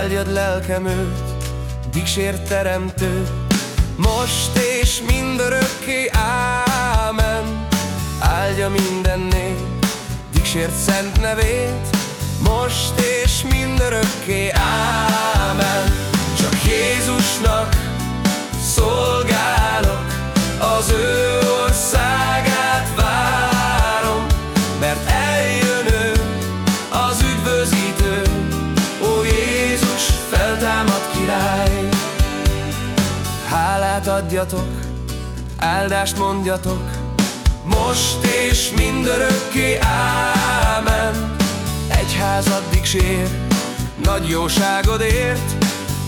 Áldjad lelkem őt, dicsért teremtő, most és mindörökké, ámen. Áldja minden nép, dicsért szent nevét, most és mindörökké, ámen. Hálát adjatok, áldást mondjatok, most és mindörökké, ámen. Egyházad dicsér, nagy jóságodért,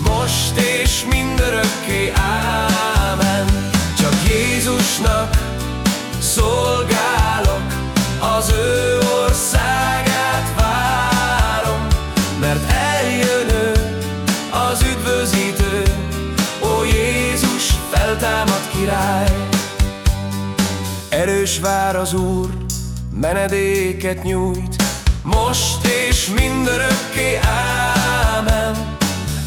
most és mindörökké, ámen. Csak Jézusnak szolgálok, az ő országát várom, mert eljön ő, az üdvözítő, feltámad király. Erős vár az Úr, menedéket nyújt, most és mindörökké, ámen.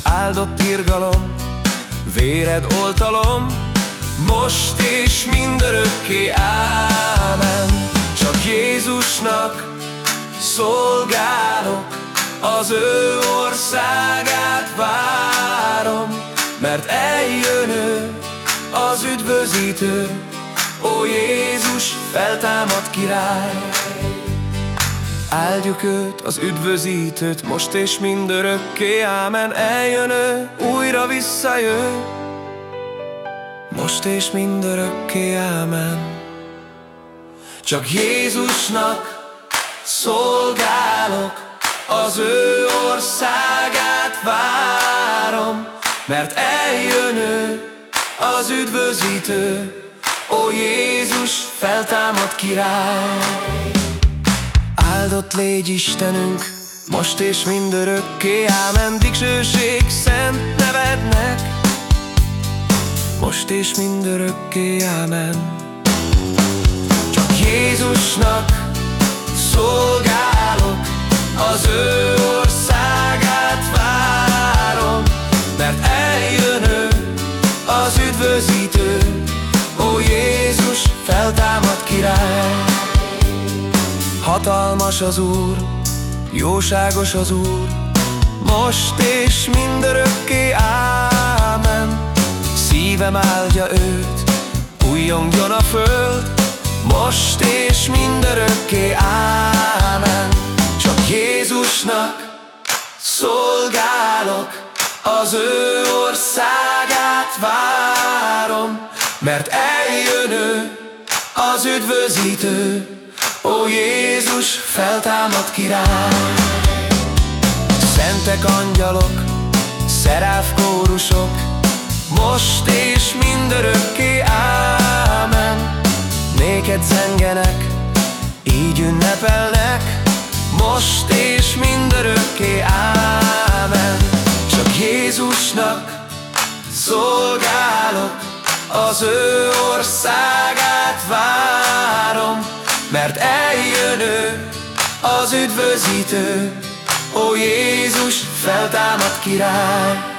Áldott irgalom, véred oltalom, most és mindörökké, ámen. Csak Jézusnak szolgálok, az ő országát várom, mert eljön ő, az üdvözítő, ó Jézus feltámad király. Áldjuk őt, az üdvözítőt, most és mindörökké, ámen. Eljön ő, újra visszajön, most és mindörökké, ámen. Csak Jézusnak szolgálok, az ő országát várom, mert eljön ő, az üdvözítő, ó Jézus feltámad király. Áldott légy Istenünk, most és mindörökké, ámen Dicsőség szent nevednek, most és mindörökké, ámen Csak Jézusnak szolgálok, az ő országát várom, mert eljön ő, az üdvözítő, ó Jézus feltámad király. Hatalmas az Úr, jóságos az Úr, most és mindörökké, ámen. Szívem áldja őt, újjongjon a föld, most és mindörökké, ámen. Csak Jézusnak szolgálok, az ő országát várom, mert eljön ő, az üdvözítő, Ó Jézus feltámad király. Szentek angyalok, szeráf kórusok Most és mindörökké, ámen. Néked zengenek, így ünnepelnek Most és mindörökké, ámen Jézusnak szolgálok Az ő országát várom mert eljön ő, az üdvözítő, ó Jézus feltámad király.